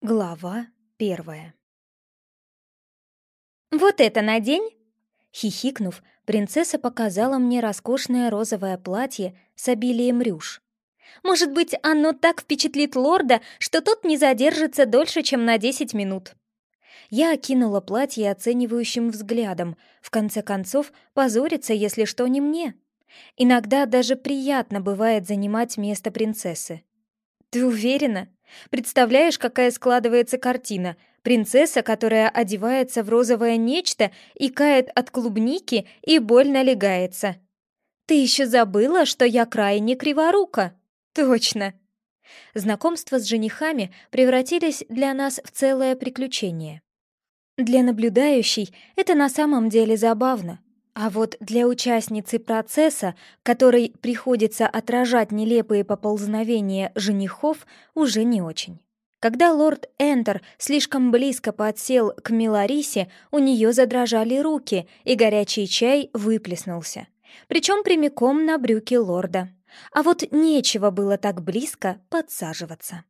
Глава первая «Вот это надень!» Хихикнув, принцесса показала мне роскошное розовое платье с обилием рюш. «Может быть, оно так впечатлит лорда, что тот не задержится дольше, чем на десять минут». Я окинула платье оценивающим взглядом. В конце концов, позориться, если что, не мне. Иногда даже приятно бывает занимать место принцессы. «Ты уверена?» Представляешь, какая складывается картина? Принцесса, которая одевается в розовое нечто и кает от клубники и больно легается. Ты еще забыла, что я крайне криворука? Точно. Знакомства с женихами превратились для нас в целое приключение. Для наблюдающей это на самом деле забавно. А вот для участницы процесса, которой приходится отражать нелепые поползновения женихов, уже не очень. Когда лорд Энтер слишком близко подсел к Миларисе, у нее задрожали руки, и горячий чай выплеснулся. Причем прямиком на брюки лорда. А вот нечего было так близко подсаживаться.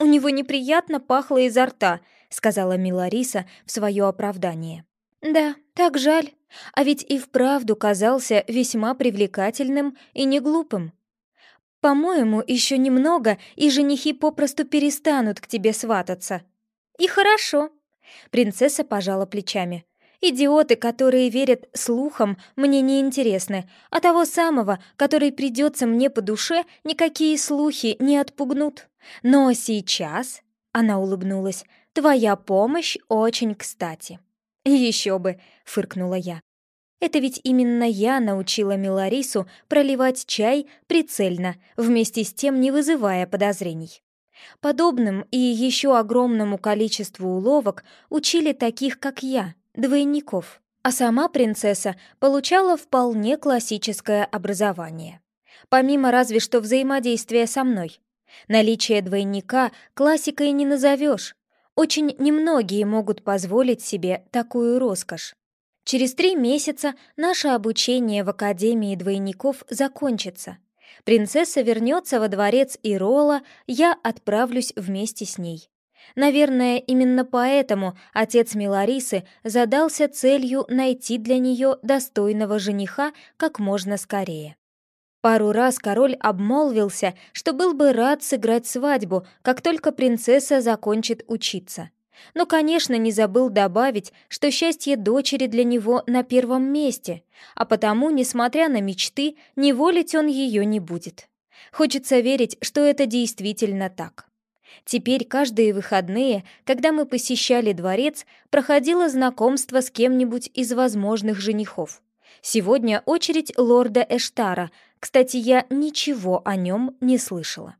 «У него неприятно пахло изо рта», — сказала Милариса в свое оправдание. «Да, так жаль. А ведь и вправду казался весьма привлекательным и не глупым. По-моему, еще немного, и женихи попросту перестанут к тебе свататься. И хорошо. Принцесса пожала плечами. Идиоты, которые верят слухам, мне не интересны, а того самого, который придется мне по душе, никакие слухи не отпугнут. Но сейчас, она улыбнулась, твоя помощь очень кстати. «Еще бы!» — фыркнула я. Это ведь именно я научила Миларису проливать чай прицельно, вместе с тем не вызывая подозрений. Подобным и еще огромному количеству уловок учили таких, как я, двойников. А сама принцесса получала вполне классическое образование. Помимо разве что взаимодействия со мной. Наличие двойника классикой не назовешь, очень немногие могут позволить себе такую роскошь. Через три месяца наше обучение в Академии двойников закончится. Принцесса вернется во дворец Ирола, я отправлюсь вместе с ней. Наверное, именно поэтому отец Миларисы задался целью найти для нее достойного жениха как можно скорее. Пару раз король обмолвился, что был бы рад сыграть свадьбу, как только принцесса закончит учиться. Но, конечно, не забыл добавить, что счастье дочери для него на первом месте, а потому, несмотря на мечты, не волить он ее не будет. Хочется верить, что это действительно так. Теперь каждые выходные, когда мы посещали дворец, проходило знакомство с кем-нибудь из возможных женихов. Сегодня очередь лорда Эштара, кстати, я ничего о нем не слышала.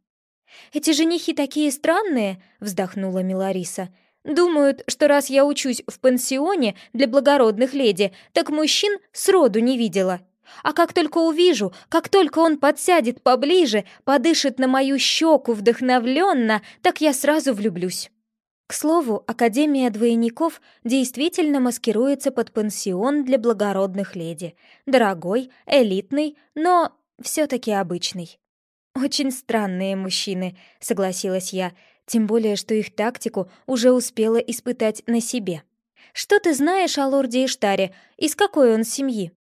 «Эти женихи такие странные», — вздохнула Милариса. «Думают, что раз я учусь в пансионе для благородных леди, так мужчин сроду не видела. А как только увижу, как только он подсядет поближе, подышит на мою щеку вдохновленно, так я сразу влюблюсь». К слову, Академия двойников действительно маскируется под пансион для благородных леди. Дорогой, элитный, но все-таки обычный. «Очень странные мужчины», — согласилась я, тем более, что их тактику уже успела испытать на себе. «Что ты знаешь о лорде Иштаре? Из какой он семьи?»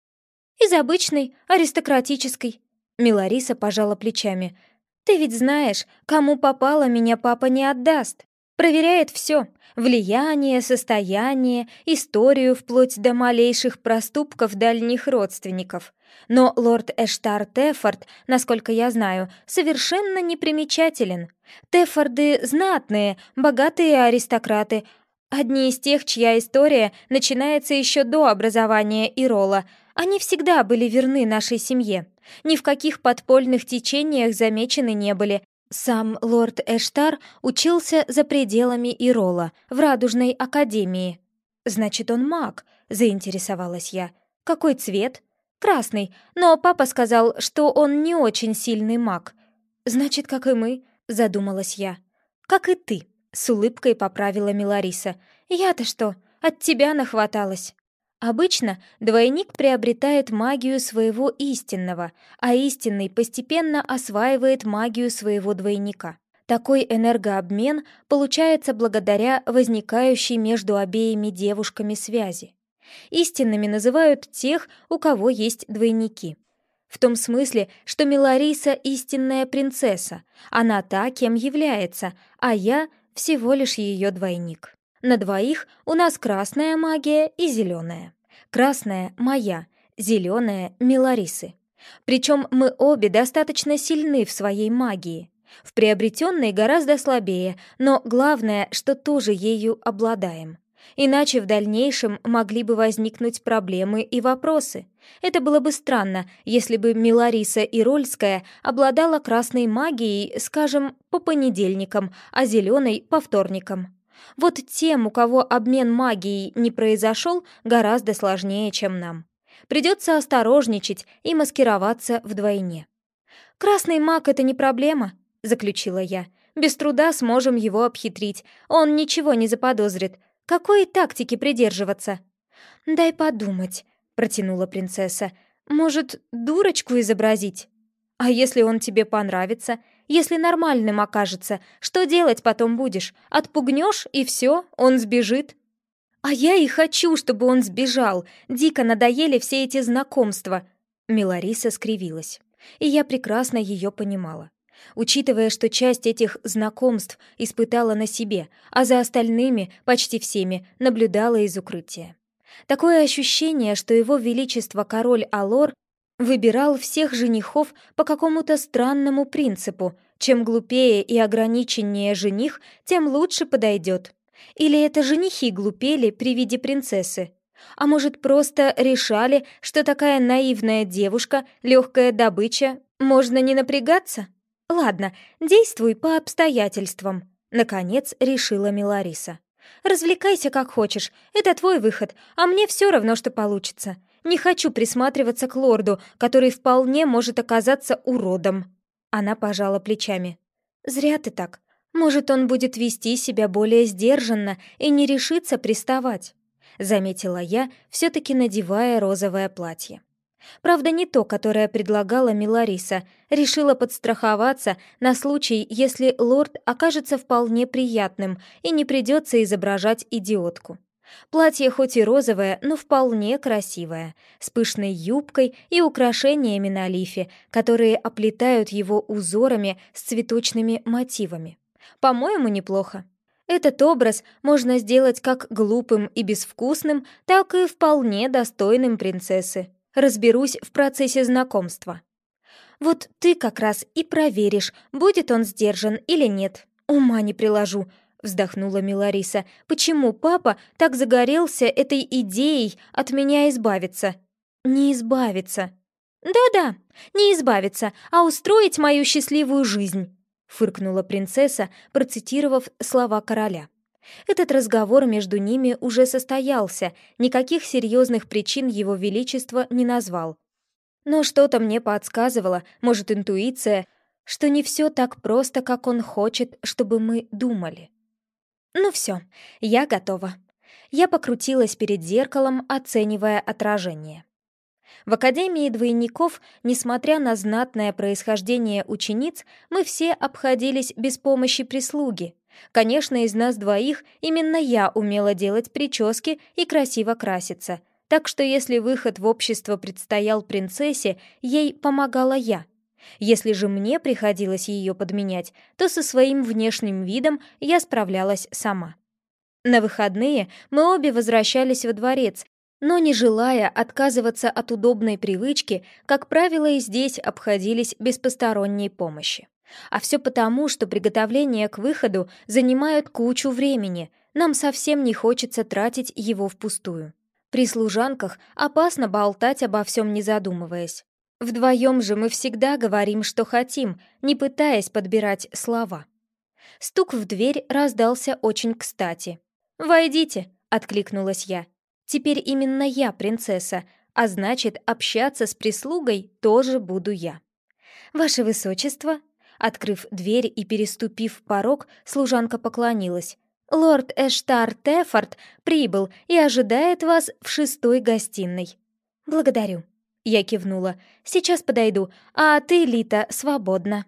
«Из обычной, аристократической». Милариса пожала плечами. «Ты ведь знаешь, кому попало, меня папа не отдаст. Проверяет все — влияние, состояние, историю вплоть до малейших проступков дальних родственников. Но лорд Эштар Тефорд, насколько я знаю, совершенно непримечателен. Тефорды знатные, богатые аристократы. Одни из тех, чья история начинается еще до образования Ирола. Они всегда были верны нашей семье. Ни в каких подпольных течениях замечены не были. Сам лорд Эштар учился за пределами Ирола, в Радужной Академии. «Значит, он маг», — заинтересовалась я. «Какой цвет?» «Красный, но папа сказал, что он не очень сильный маг». «Значит, как и мы», — задумалась я. «Как и ты», — с улыбкой поправила Милариса. «Я-то что, от тебя нахваталась». Обычно двойник приобретает магию своего истинного, а истинный постепенно осваивает магию своего двойника. Такой энергообмен получается благодаря возникающей между обеими девушками связи. Истинными называют тех, у кого есть двойники. В том смысле, что Милариса — истинная принцесса, она та, кем является, а я — всего лишь ее двойник. На двоих у нас красная магия и зеленая. Красная — моя, зеленая — Миларисы. Причем мы обе достаточно сильны в своей магии. В приобретенной гораздо слабее, но главное, что тоже ею обладаем. Иначе в дальнейшем могли бы возникнуть проблемы и вопросы. Это было бы странно, если бы Милариса Ирольская обладала красной магией, скажем, по понедельникам, а зеленой — по вторникам. Вот тем, у кого обмен магией не произошел, гораздо сложнее, чем нам. Придется осторожничать и маскироваться вдвойне. «Красный маг — это не проблема», — заключила я. «Без труда сможем его обхитрить. Он ничего не заподозрит. Какой тактики придерживаться?» «Дай подумать», — протянула принцесса. «Может, дурочку изобразить?» «А если он тебе понравится? Если нормальным окажется, что делать потом будешь? Отпугнешь, и все, он сбежит?» «А я и хочу, чтобы он сбежал. Дико надоели все эти знакомства». Милариса скривилась, и я прекрасно ее понимала учитывая, что часть этих знакомств испытала на себе, а за остальными, почти всеми, наблюдала из укрытия. Такое ощущение, что его величество король Алор выбирал всех женихов по какому-то странному принципу. Чем глупее и ограниченнее жених, тем лучше подойдет. Или это женихи глупели при виде принцессы? А может, просто решали, что такая наивная девушка, легкая добыча, можно не напрягаться? «Ладно, действуй по обстоятельствам», — наконец решила Милариса. «Развлекайся как хочешь, это твой выход, а мне все равно, что получится. Не хочу присматриваться к лорду, который вполне может оказаться уродом». Она пожала плечами. «Зря ты так. Может, он будет вести себя более сдержанно и не решится приставать», — заметила я, все-таки надевая розовое платье. Правда, не то, которое предлагала Милариса. Решила подстраховаться на случай, если лорд окажется вполне приятным и не придется изображать идиотку. Платье хоть и розовое, но вполне красивое, с пышной юбкой и украшениями на лифе, которые оплетают его узорами с цветочными мотивами. По-моему, неплохо. Этот образ можно сделать как глупым и безвкусным, так и вполне достойным принцессы. Разберусь в процессе знакомства. Вот ты как раз и проверишь, будет он сдержан или нет. Ума не приложу, вздохнула Милариса. Почему папа так загорелся этой идеей от меня избавиться? Не избавиться. Да-да, не избавиться, а устроить мою счастливую жизнь, фыркнула принцесса, процитировав слова короля. Этот разговор между ними уже состоялся, никаких серьезных причин его величество не назвал. Но что-то мне подсказывало, может, интуиция, что не все так просто, как он хочет, чтобы мы думали. Ну все, я готова. Я покрутилась перед зеркалом, оценивая отражение. В Академии двойников, несмотря на знатное происхождение учениц, мы все обходились без помощи прислуги, Конечно, из нас двоих именно я умела делать прически и красиво краситься, так что если выход в общество предстоял принцессе, ей помогала я. Если же мне приходилось ее подменять, то со своим внешним видом я справлялась сама. На выходные мы обе возвращались во дворец, но не желая отказываться от удобной привычки, как правило, и здесь обходились без посторонней помощи. А все потому, что приготовления к выходу занимают кучу времени, нам совсем не хочется тратить его впустую. При служанках опасно болтать обо всем не задумываясь. Вдвоем же мы всегда говорим, что хотим, не пытаясь подбирать слова. Стук в дверь раздался очень кстати. «Войдите», — откликнулась я. «Теперь именно я принцесса, а значит, общаться с прислугой тоже буду я». «Ваше высочество», Открыв дверь и переступив порог, служанка поклонилась. «Лорд Эштар Тефорд прибыл и ожидает вас в шестой гостиной». «Благодарю». Я кивнула. «Сейчас подойду, а ты, Лита, свободна».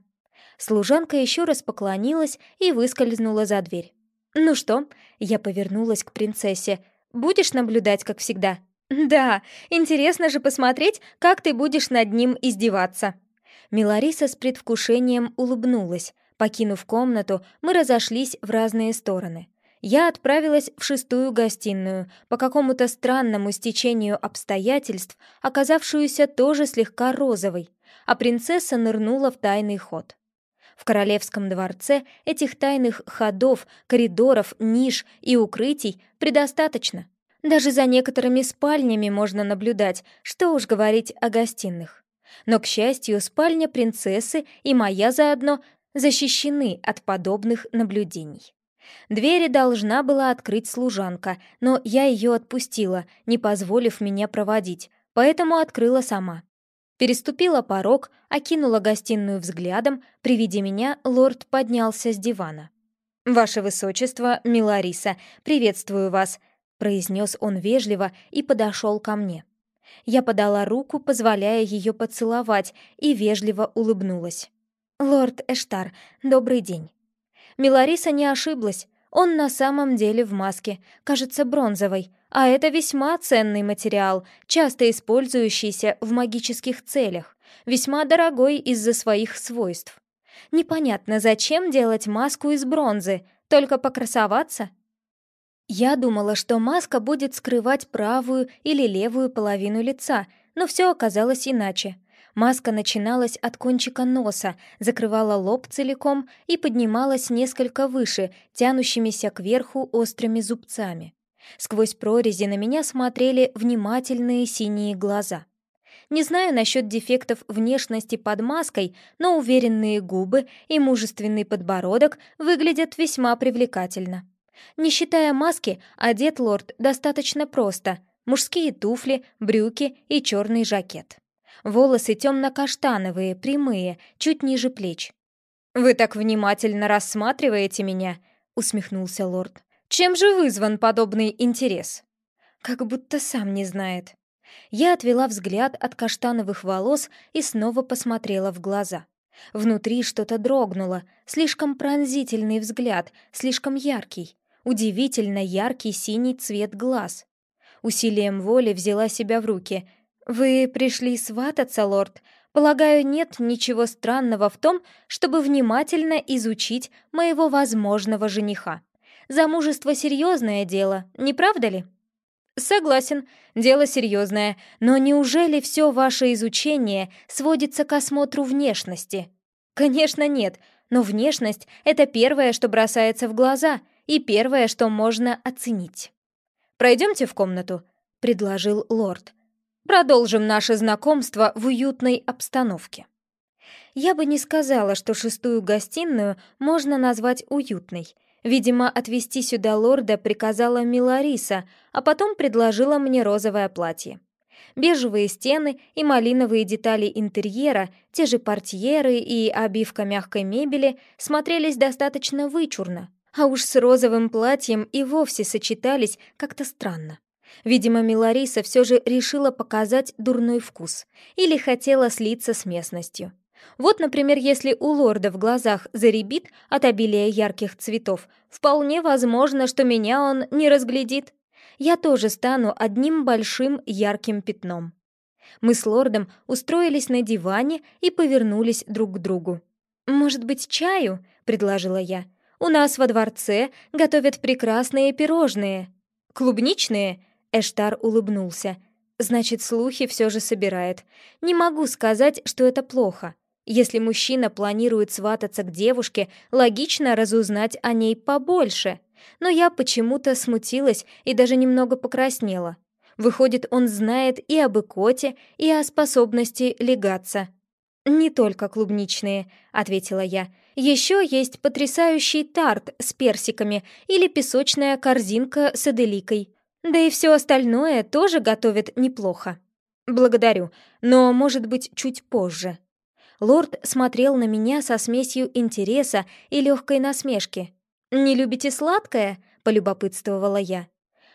Служанка еще раз поклонилась и выскользнула за дверь. «Ну что?» — я повернулась к принцессе. «Будешь наблюдать, как всегда?» «Да, интересно же посмотреть, как ты будешь над ним издеваться». Милариса с предвкушением улыбнулась. Покинув комнату, мы разошлись в разные стороны. Я отправилась в шестую гостиную, по какому-то странному стечению обстоятельств, оказавшуюся тоже слегка розовой, а принцесса нырнула в тайный ход. В королевском дворце этих тайных ходов, коридоров, ниш и укрытий предостаточно. Даже за некоторыми спальнями можно наблюдать, что уж говорить о гостиных. Но, к счастью, спальня принцессы и моя заодно защищены от подобных наблюдений. Двери должна была открыть служанка, но я ее отпустила, не позволив меня проводить, поэтому открыла сама. Переступила порог, окинула гостиную взглядом, при виде меня лорд поднялся с дивана. «Ваше высочество, Милариса, приветствую вас», — произнес он вежливо и подошел ко мне. Я подала руку, позволяя ее поцеловать, и вежливо улыбнулась. «Лорд Эштар, добрый день». Милариса не ошиблась. Он на самом деле в маске, кажется, бронзовой, а это весьма ценный материал, часто использующийся в магических целях, весьма дорогой из-за своих свойств. Непонятно, зачем делать маску из бронзы, только покрасоваться? Я думала, что маска будет скрывать правую или левую половину лица, но все оказалось иначе. Маска начиналась от кончика носа, закрывала лоб целиком и поднималась несколько выше, тянущимися кверху острыми зубцами. Сквозь прорези на меня смотрели внимательные синие глаза. Не знаю насчет дефектов внешности под маской, но уверенные губы и мужественный подбородок выглядят весьма привлекательно. Не считая маски, одет лорд достаточно просто. Мужские туфли, брюки и черный жакет. Волосы темно-каштановые, прямые, чуть ниже плеч. «Вы так внимательно рассматриваете меня», — усмехнулся лорд. «Чем же вызван подобный интерес?» Как будто сам не знает. Я отвела взгляд от каштановых волос и снова посмотрела в глаза. Внутри что-то дрогнуло, слишком пронзительный взгляд, слишком яркий, удивительно яркий синий цвет глаз. Усилием воли взяла себя в руки, «Вы пришли свататься, лорд. Полагаю, нет ничего странного в том, чтобы внимательно изучить моего возможного жениха. Замужество — серьезное дело, не правда ли?» «Согласен, дело серьезное, но неужели все ваше изучение сводится к осмотру внешности?» «Конечно, нет, но внешность — это первое, что бросается в глаза, и первое, что можно оценить». «Пройдемте в комнату», — предложил лорд. Продолжим наше знакомство в уютной обстановке. Я бы не сказала, что шестую гостиную можно назвать уютной. Видимо, отвезти сюда лорда приказала Милариса, а потом предложила мне розовое платье. Бежевые стены и малиновые детали интерьера, те же портьеры и обивка мягкой мебели смотрелись достаточно вычурно, а уж с розовым платьем и вовсе сочетались как-то странно. Видимо, Милариса все же решила показать дурной вкус или хотела слиться с местностью. Вот, например, если у лорда в глазах заребит от обилия ярких цветов, вполне возможно, что меня он не разглядит. Я тоже стану одним большим ярким пятном. Мы с лордом устроились на диване и повернулись друг к другу. «Может быть, чаю?» — предложила я. «У нас во дворце готовят прекрасные пирожные». «Клубничные?» Эштар улыбнулся. «Значит, слухи все же собирает. Не могу сказать, что это плохо. Если мужчина планирует свататься к девушке, логично разузнать о ней побольше. Но я почему-то смутилась и даже немного покраснела. Выходит, он знает и об икоте, и о способности легаться». «Не только клубничные», — ответила я. «Еще есть потрясающий тарт с персиками или песочная корзинка с аделикой. Да и все остальное тоже готовят неплохо. Благодарю, но, может быть, чуть позже. Лорд смотрел на меня со смесью интереса и легкой насмешки. «Не любите сладкое?» — полюбопытствовала я.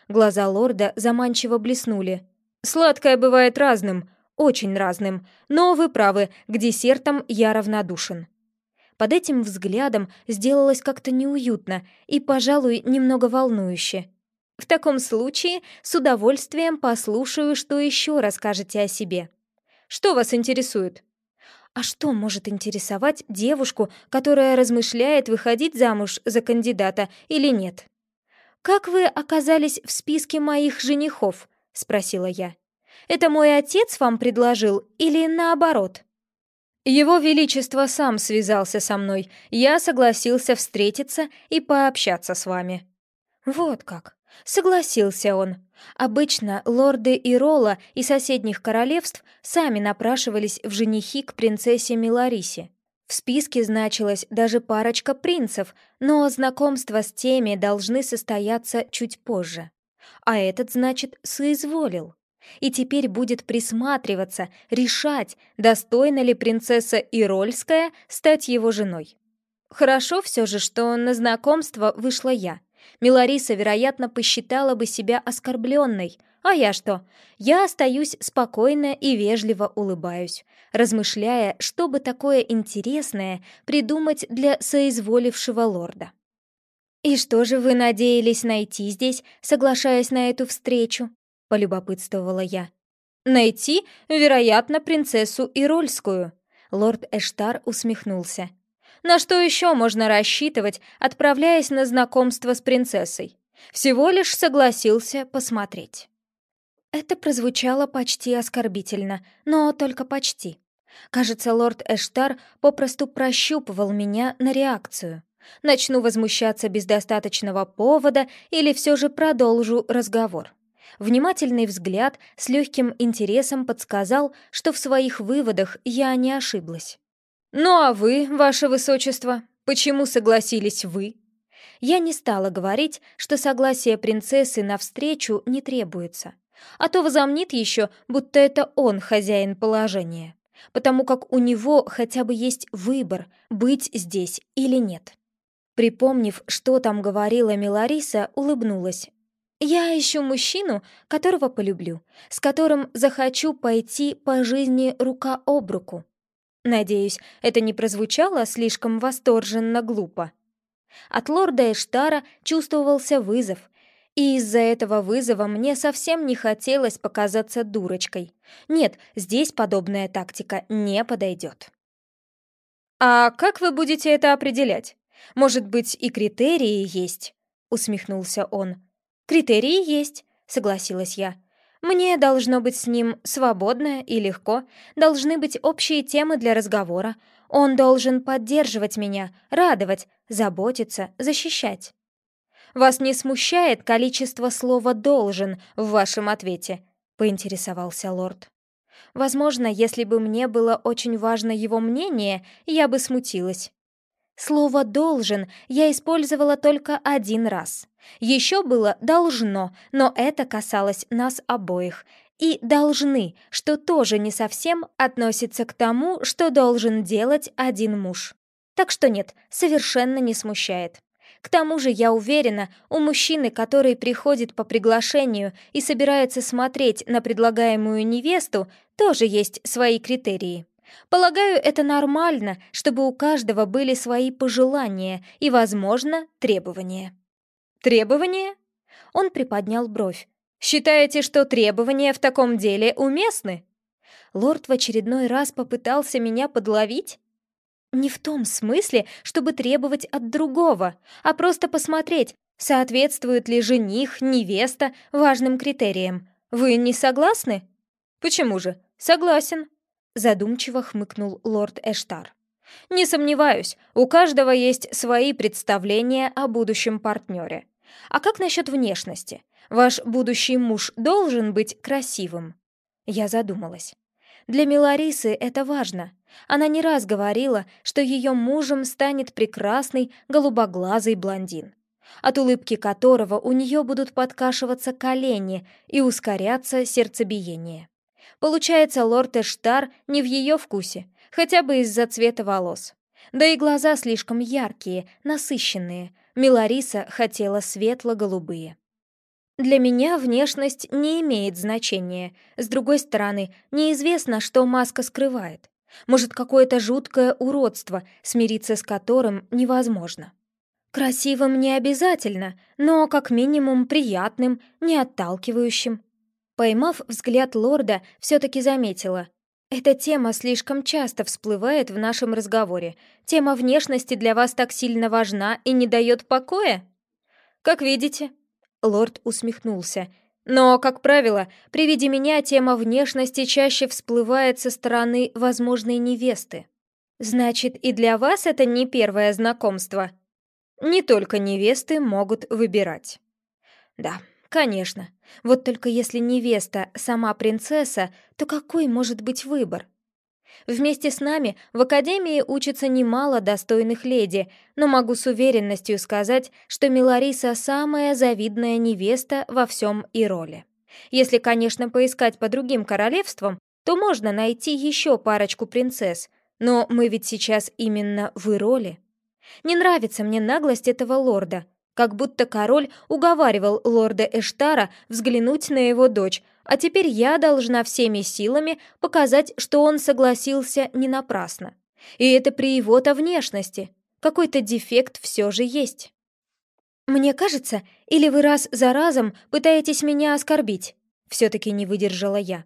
Глаза лорда заманчиво блеснули. «Сладкое бывает разным, очень разным, но вы правы, к десертам я равнодушен». Под этим взглядом сделалось как-то неуютно и, пожалуй, немного волнующе. В таком случае с удовольствием послушаю, что еще расскажете о себе. Что вас интересует? А что может интересовать девушку, которая размышляет, выходить замуж за кандидата или нет? «Как вы оказались в списке моих женихов?» — спросила я. «Это мой отец вам предложил или наоборот?» Его Величество сам связался со мной. Я согласился встретиться и пообщаться с вами. Вот как. Согласился он. Обычно лорды Ирола и соседних королевств сами напрашивались в женихи к принцессе Миларисе. В списке значилась даже парочка принцев, но знакомства с теми должны состояться чуть позже. А этот, значит, соизволил. И теперь будет присматриваться, решать, достойна ли принцесса Ирольская стать его женой. Хорошо все же, что на знакомство вышла я — Милариса, вероятно, посчитала бы себя оскорбленной. А я что? Я остаюсь спокойно и вежливо улыбаюсь, размышляя, что бы такое интересное придумать для соизволившего лорда. «И что же вы надеялись найти здесь, соглашаясь на эту встречу?» — полюбопытствовала я. «Найти, вероятно, принцессу Ирольскую», — лорд Эштар усмехнулся. На что еще можно рассчитывать, отправляясь на знакомство с принцессой? Всего лишь согласился посмотреть. Это прозвучало почти оскорбительно, но только почти. Кажется, лорд Эштар попросту прощупывал меня на реакцию. Начну возмущаться без достаточного повода или все же продолжу разговор. Внимательный взгляд с легким интересом подсказал, что в своих выводах я не ошиблась. «Ну а вы, ваше высочество, почему согласились вы?» Я не стала говорить, что согласие принцессы на встречу не требуется, а то возомнит еще, будто это он хозяин положения, потому как у него хотя бы есть выбор, быть здесь или нет. Припомнив, что там говорила Милариса, улыбнулась. «Я ищу мужчину, которого полюблю, с которым захочу пойти по жизни рука об руку. Надеюсь, это не прозвучало слишком восторженно глупо. От лорда Эштара чувствовался вызов, и из-за этого вызова мне совсем не хотелось показаться дурочкой. Нет, здесь подобная тактика не подойдет. «А как вы будете это определять? Может быть, и критерии есть?» — усмехнулся он. «Критерии есть», — согласилась я. Мне должно быть с ним свободно и легко, должны быть общие темы для разговора. Он должен поддерживать меня, радовать, заботиться, защищать. «Вас не смущает количество слова «должен» в вашем ответе?» — поинтересовался лорд. Возможно, если бы мне было очень важно его мнение, я бы смутилась. Слово «должен» я использовала только один раз. Еще было «должно», но это касалось нас обоих. И «должны», что тоже не совсем относится к тому, что должен делать один муж. Так что нет, совершенно не смущает. К тому же, я уверена, у мужчины, который приходит по приглашению и собирается смотреть на предлагаемую невесту, тоже есть свои критерии. Полагаю, это нормально, чтобы у каждого были свои пожелания и, возможно, требования. Требования? Он приподнял бровь. Считаете, что требования в таком деле уместны? Лорд в очередной раз попытался меня подловить? Не в том смысле, чтобы требовать от другого, а просто посмотреть, соответствует ли жених, невеста важным критериям. Вы не согласны? Почему же? Согласен. Задумчиво хмыкнул лорд Эштар. «Не сомневаюсь, у каждого есть свои представления о будущем партнере. А как насчет внешности? Ваш будущий муж должен быть красивым?» Я задумалась. Для Миларисы это важно. Она не раз говорила, что ее мужем станет прекрасный голубоглазый блондин, от улыбки которого у нее будут подкашиваться колени и ускоряться сердцебиение. Получается, лорд Эштар не в ее вкусе, хотя бы из-за цвета волос. Да и глаза слишком яркие, насыщенные. Милариса хотела светло-голубые. Для меня внешность не имеет значения. С другой стороны, неизвестно, что маска скрывает. Может, какое-то жуткое уродство, смириться с которым невозможно. Красивым не обязательно, но как минимум приятным, не отталкивающим. Поймав взгляд лорда, все-таки заметила. Эта тема слишком часто всплывает в нашем разговоре. Тема внешности для вас так сильно важна и не дает покоя? Как видите. Лорд усмехнулся. Но, как правило, при виде меня тема внешности чаще всплывает со стороны возможной невесты. Значит, и для вас это не первое знакомство? Не только невесты могут выбирать. Да, конечно. Вот только если невеста сама принцесса, то какой может быть выбор? Вместе с нами в Академии учатся немало достойных леди, но могу с уверенностью сказать, что Милариса самая завидная невеста во всем Ироле. Если, конечно, поискать по другим королевствам, то можно найти еще парочку принцесс, но мы ведь сейчас именно в Ироле. Не нравится мне наглость этого лорда. Как будто король уговаривал лорда Эштара взглянуть на его дочь, а теперь я должна всеми силами показать, что он согласился не напрасно. И это при его-то внешности. Какой-то дефект все же есть. «Мне кажется, или вы раз за разом пытаетесь меня оскорбить?» Все-таки не выдержала я.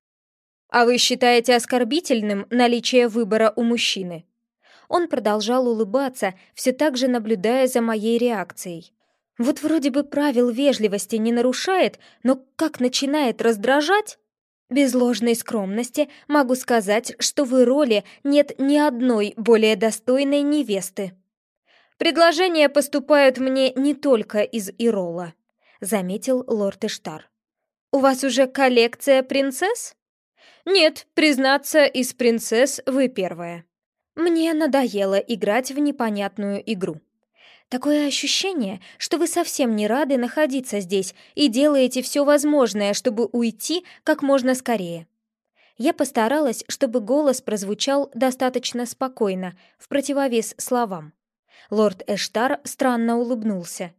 «А вы считаете оскорбительным наличие выбора у мужчины?» Он продолжал улыбаться, все так же наблюдая за моей реакцией. Вот вроде бы правил вежливости не нарушает, но как начинает раздражать? Без ложной скромности могу сказать, что в роли нет ни одной более достойной невесты. Предложения поступают мне не только из Ирола, заметил лорд Эштар. У вас уже коллекция принцесс? Нет, признаться, из принцесс вы первая. Мне надоело играть в непонятную игру. Такое ощущение, что вы совсем не рады находиться здесь и делаете все возможное, чтобы уйти как можно скорее. Я постаралась, чтобы голос прозвучал достаточно спокойно, в противовес словам. Лорд Эштар странно улыбнулся.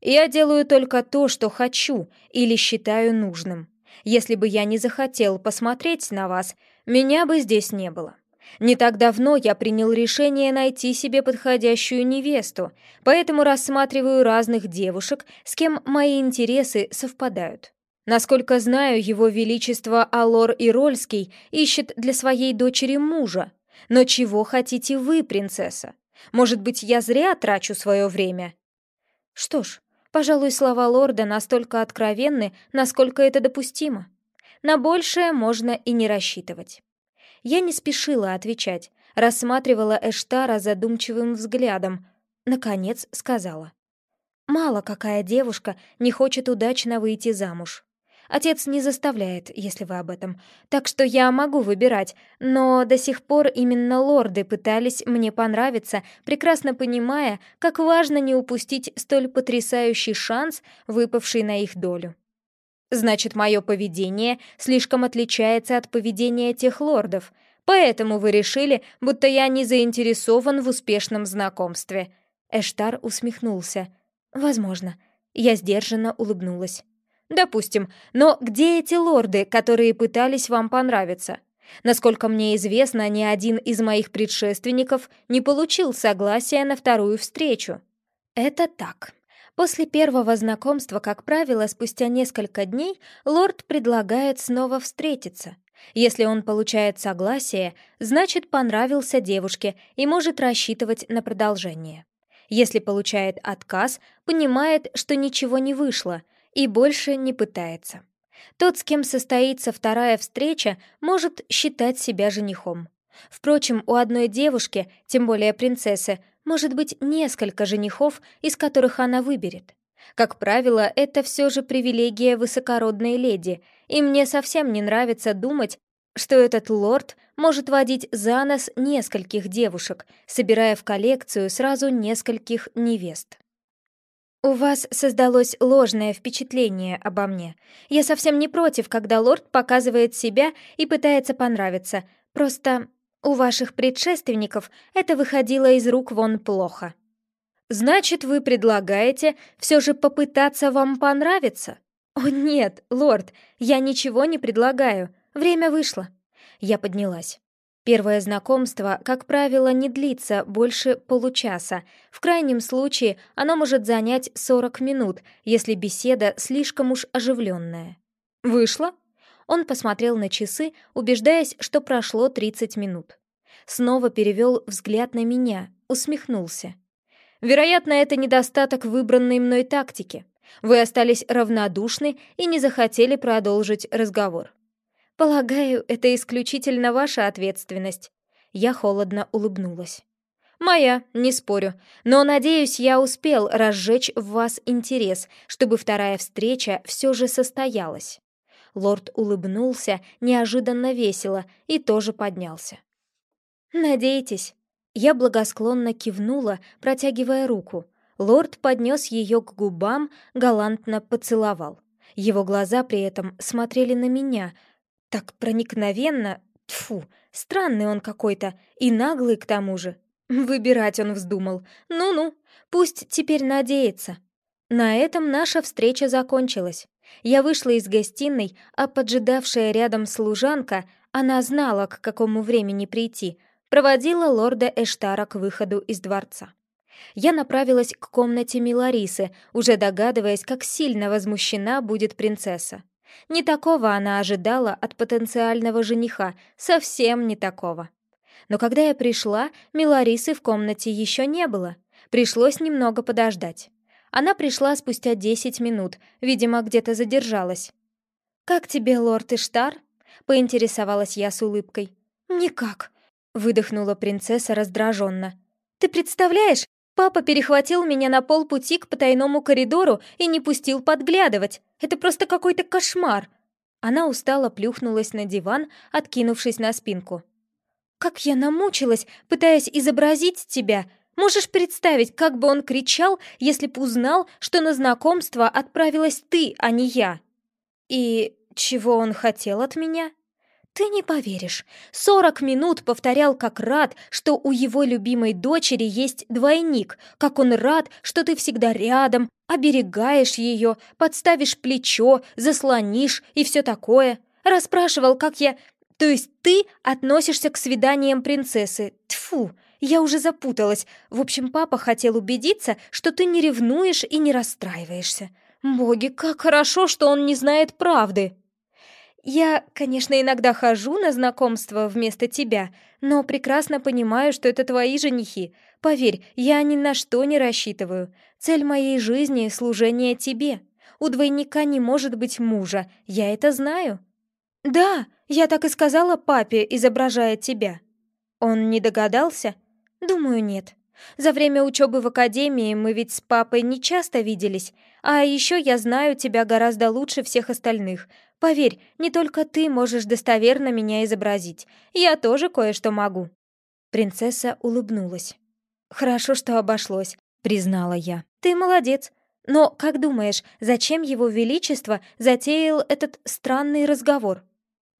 «Я делаю только то, что хочу или считаю нужным. Если бы я не захотел посмотреть на вас, меня бы здесь не было. Не так давно я принял решение найти себе подходящую невесту, поэтому рассматриваю разных девушек, с кем мои интересы совпадают. Насколько знаю, его величество Алор Ирольский ищет для своей дочери мужа. Но чего хотите вы, принцесса? Может быть, я зря трачу свое время? Что ж, пожалуй, слова лорда настолько откровенны, насколько это допустимо. На большее можно и не рассчитывать. Я не спешила отвечать, рассматривала Эштара задумчивым взглядом. Наконец сказала. «Мало какая девушка не хочет удачно выйти замуж. Отец не заставляет, если вы об этом. Так что я могу выбирать, но до сих пор именно лорды пытались мне понравиться, прекрасно понимая, как важно не упустить столь потрясающий шанс, выпавший на их долю. Значит, мое поведение слишком отличается от поведения тех лордов, поэтому вы решили, будто я не заинтересован в успешном знакомстве». Эштар усмехнулся. «Возможно». Я сдержанно улыбнулась. «Допустим, но где эти лорды, которые пытались вам понравиться? Насколько мне известно, ни один из моих предшественников не получил согласия на вторую встречу». «Это так», После первого знакомства, как правило, спустя несколько дней лорд предлагает снова встретиться. Если он получает согласие, значит, понравился девушке и может рассчитывать на продолжение. Если получает отказ, понимает, что ничего не вышло и больше не пытается. Тот, с кем состоится вторая встреча, может считать себя женихом. Впрочем, у одной девушки, тем более принцессы, может быть несколько женихов, из которых она выберет. Как правило, это все же привилегия высокородной леди, и мне совсем не нравится думать, что этот лорд может водить за нос нескольких девушек, собирая в коллекцию сразу нескольких невест. «У вас создалось ложное впечатление обо мне. Я совсем не против, когда лорд показывает себя и пытается понравиться. Просто у ваших предшественников это выходило из рук вон плохо. Значит, вы предлагаете все же попытаться вам понравиться? О нет, лорд, я ничего не предлагаю. Время вышло. Я поднялась. Первое знакомство, как правило, не длится больше получаса. В крайнем случае оно может занять 40 минут, если беседа слишком уж оживленная. «Вышло?» Он посмотрел на часы, убеждаясь, что прошло 30 минут. Снова перевел взгляд на меня, усмехнулся. «Вероятно, это недостаток выбранной мной тактики. Вы остались равнодушны и не захотели продолжить разговор. Полагаю, это исключительно ваша ответственность. Я холодно улыбнулась. «Моя, не спорю. Но, надеюсь, я успел разжечь в вас интерес, чтобы вторая встреча все же состоялась». Лорд улыбнулся неожиданно весело и тоже поднялся. «Надеетесь?» Я благосклонно кивнула, протягивая руку. Лорд поднес ее к губам, галантно поцеловал. Его глаза при этом смотрели на меня. Так проникновенно... Тфу, странный он какой-то, и наглый к тому же. Выбирать он вздумал. Ну-ну, пусть теперь надеется. На этом наша встреча закончилась. Я вышла из гостиной, а поджидавшая рядом служанка, она знала, к какому времени прийти, проводила лорда Эштара к выходу из дворца. Я направилась к комнате Миларисы, уже догадываясь, как сильно возмущена будет принцесса. Не такого она ожидала от потенциального жениха, совсем не такого. Но когда я пришла, Миларисы в комнате еще не было. Пришлось немного подождать. Она пришла спустя десять минут, видимо, где-то задержалась. «Как тебе, лорд Иштар?» — поинтересовалась я с улыбкой. «Никак», — выдохнула принцесса раздраженно. «Ты представляешь, папа перехватил меня на полпути к потайному коридору и не пустил подглядывать. Это просто какой-то кошмар!» Она устало плюхнулась на диван, откинувшись на спинку. «Как я намучилась, пытаясь изобразить тебя!» Можешь представить, как бы он кричал, если б узнал, что на знакомство отправилась ты, а не я? И чего он хотел от меня? Ты не поверишь. Сорок минут повторял, как рад, что у его любимой дочери есть двойник, как он рад, что ты всегда рядом, оберегаешь ее, подставишь плечо, заслонишь и все такое. Расспрашивал, как я... То есть ты относишься к свиданиям принцессы. Тфу, я уже запуталась. В общем, папа хотел убедиться, что ты не ревнуешь и не расстраиваешься. Боги, как хорошо, что он не знает правды. Я, конечно, иногда хожу на знакомства вместо тебя, но прекрасно понимаю, что это твои женихи. Поверь, я ни на что не рассчитываю. Цель моей жизни — служение тебе. У двойника не может быть мужа, я это знаю. Да, я так и сказала папе, изображая тебя. Он не догадался? «Думаю, нет. За время учебы в академии мы ведь с папой не часто виделись, а еще я знаю тебя гораздо лучше всех остальных. Поверь, не только ты можешь достоверно меня изобразить. Я тоже кое-что могу». Принцесса улыбнулась. «Хорошо, что обошлось», — признала я. «Ты молодец. Но, как думаешь, зачем его величество затеял этот странный разговор?»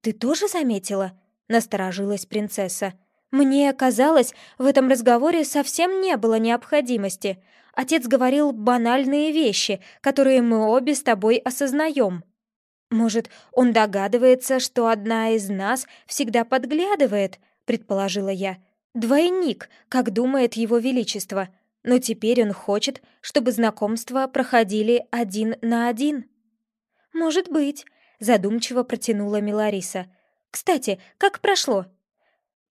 «Ты тоже заметила?» — насторожилась принцесса. Мне казалось, в этом разговоре совсем не было необходимости. Отец говорил банальные вещи, которые мы обе с тобой осознаем. Может, он догадывается, что одна из нас всегда подглядывает, предположила я. Двойник, как думает его величество. Но теперь он хочет, чтобы знакомства проходили один на один. Может быть, задумчиво протянула Милариса. Кстати, как прошло?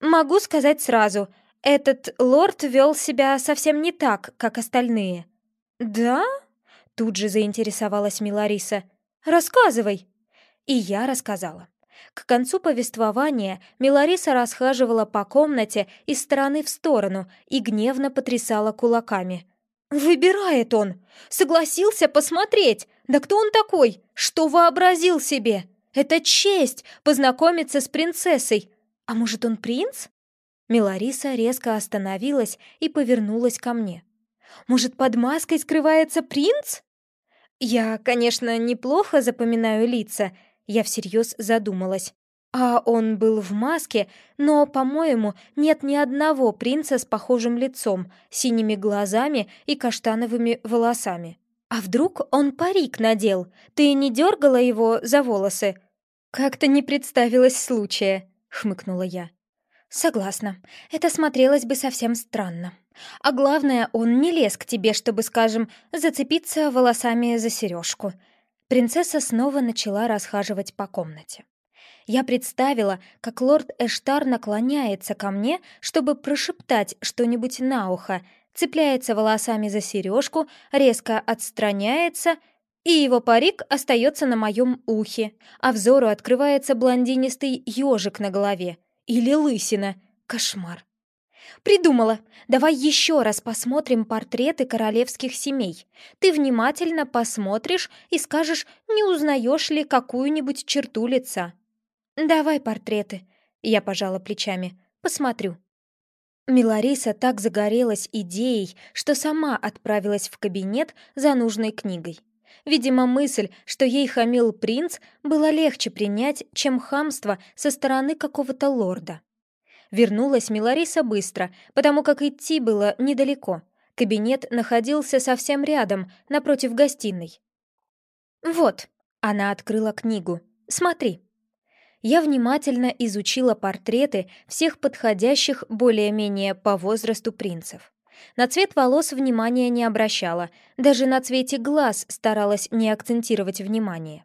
Могу сказать сразу, этот лорд вел себя совсем не так, как остальные. Да? Тут же заинтересовалась Милариса. Рассказывай. И я рассказала. К концу повествования Милариса расхаживала по комнате из стороны в сторону и гневно потрясала кулаками. «Выбирает он! Согласился посмотреть! Да кто он такой? Что вообразил себе? Это честь познакомиться с принцессой, «А может, он принц?» Милариса резко остановилась и повернулась ко мне. «Может, под маской скрывается принц?» «Я, конечно, неплохо запоминаю лица», — я всерьез задумалась. А он был в маске, но, по-моему, нет ни одного принца с похожим лицом, синими глазами и каштановыми волосами. А вдруг он парик надел? Ты не дергала его за волосы? Как-то не представилось случая хмыкнула я. Согласна. Это смотрелось бы совсем странно. А главное, он не лез к тебе, чтобы, скажем, зацепиться волосами за сережку. Принцесса снова начала расхаживать по комнате. Я представила, как лорд Эштар наклоняется ко мне, чтобы прошептать что-нибудь на ухо, цепляется волосами за сережку, резко отстраняется, и его парик остается на моем ухе, а взору открывается блондинистый ежик на голове — или лысина. Кошмар. Придумала. Давай еще раз посмотрим портреты королевских семей. Ты внимательно посмотришь и скажешь, не узнаешь ли какую-нибудь черту лица. Давай портреты. Я пожала плечами. Посмотрю. Милариса так загорелась идеей, что сама отправилась в кабинет за нужной книгой. Видимо, мысль, что ей хамил принц, было легче принять, чем хамство со стороны какого-то лорда. Вернулась Милариса быстро, потому как идти было недалеко. Кабинет находился совсем рядом, напротив гостиной. «Вот», — она открыла книгу, — «смотри». Я внимательно изучила портреты всех подходящих более-менее по возрасту принцев. На цвет волос внимания не обращала, даже на цвете глаз старалась не акцентировать внимание.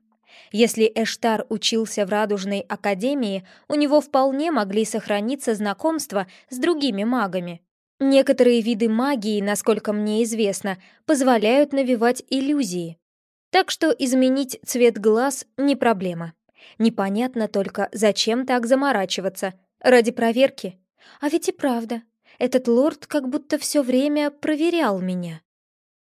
Если Эштар учился в Радужной Академии, у него вполне могли сохраниться знакомства с другими магами. Некоторые виды магии, насколько мне известно, позволяют навевать иллюзии. Так что изменить цвет глаз не проблема. Непонятно только, зачем так заморачиваться. Ради проверки. А ведь и правда, этот лорд как будто все время проверял меня.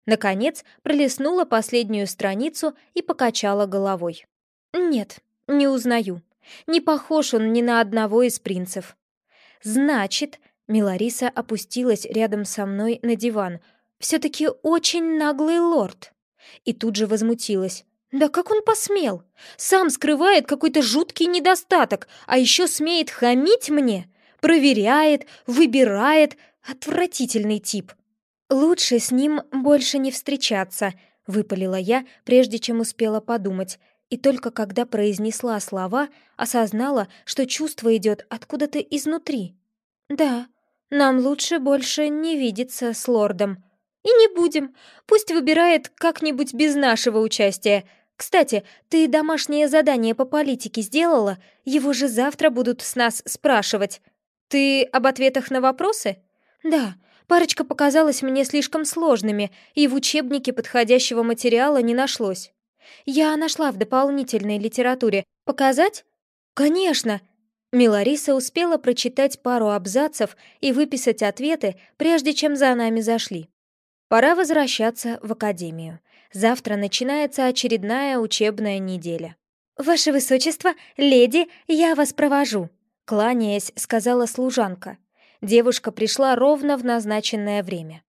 Наконец, пролистнула последнюю страницу и покачала головой. «Нет, не узнаю. Не похож он ни на одного из принцев». «Значит...» — Милариса опустилась рядом со мной на диван. «Все-таки очень наглый лорд». И тут же возмутилась. «Да как он посмел? Сам скрывает какой-то жуткий недостаток, а еще смеет хамить мне? Проверяет, выбирает. Отвратительный тип. Лучше с ним больше не встречаться, выпалила я, прежде чем успела подумать. И только когда произнесла слова, осознала, что чувство идет откуда-то изнутри. Да, нам лучше больше не видеться с лордом. И не будем. Пусть выбирает как-нибудь без нашего участия. Кстати, ты домашнее задание по политике сделала? Его же завтра будут с нас спрашивать. «Ты об ответах на вопросы?» «Да, парочка показалась мне слишком сложными, и в учебнике подходящего материала не нашлось. Я нашла в дополнительной литературе. Показать?» «Конечно!» Милариса успела прочитать пару абзацев и выписать ответы, прежде чем за нами зашли. Пора возвращаться в академию. Завтра начинается очередная учебная неделя. «Ваше Высочество, леди, я вас провожу», Кланяясь, сказала служанка. Девушка пришла ровно в назначенное время.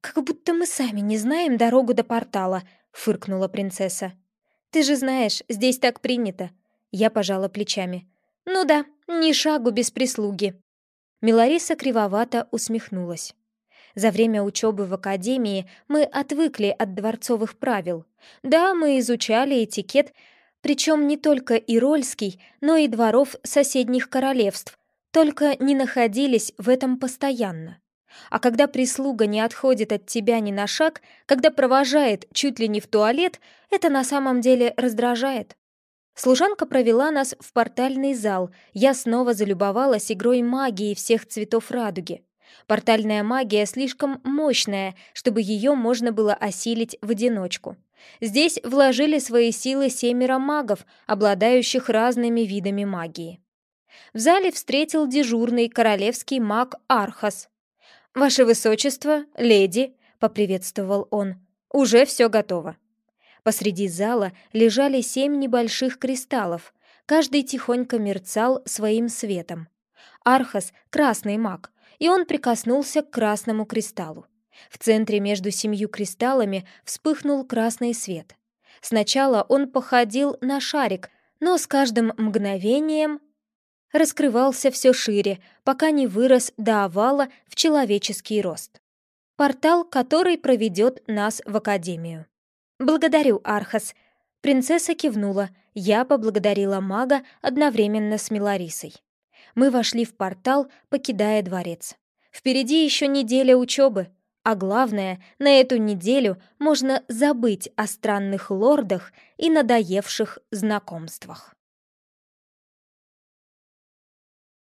«Как будто мы сами не знаем дорогу до портала», — фыркнула принцесса. «Ты же знаешь, здесь так принято». Я пожала плечами. «Ну да, ни шагу без прислуги». Милариса кривовато усмехнулась. За время учебы в академии мы отвыкли от дворцовых правил. Да, мы изучали этикет, причем не только Ирольский, но и дворов соседних королевств, только не находились в этом постоянно. А когда прислуга не отходит от тебя ни на шаг, когда провожает чуть ли не в туалет, это на самом деле раздражает. Служанка провела нас в портальный зал, я снова залюбовалась игрой магии всех цветов радуги. Портальная магия слишком мощная, чтобы ее можно было осилить в одиночку. Здесь вложили свои силы семеро магов, обладающих разными видами магии. В зале встретил дежурный королевский маг Архас. «Ваше высочество, леди», — поприветствовал он, — «уже все готово». Посреди зала лежали семь небольших кристаллов, каждый тихонько мерцал своим светом. Архас — красный маг, и он прикоснулся к красному кристаллу. В центре между семью кристаллами вспыхнул красный свет. Сначала он походил на шарик, но с каждым мгновением раскрывался все шире, пока не вырос до овала в человеческий рост. Портал, который проведет нас в Академию. «Благодарю, Архас!» Принцесса кивнула, я поблагодарила мага одновременно с Миларисой. Мы вошли в портал, покидая дворец. Впереди еще неделя учебы, а главное, на эту неделю можно забыть о странных лордах и надоевших знакомствах.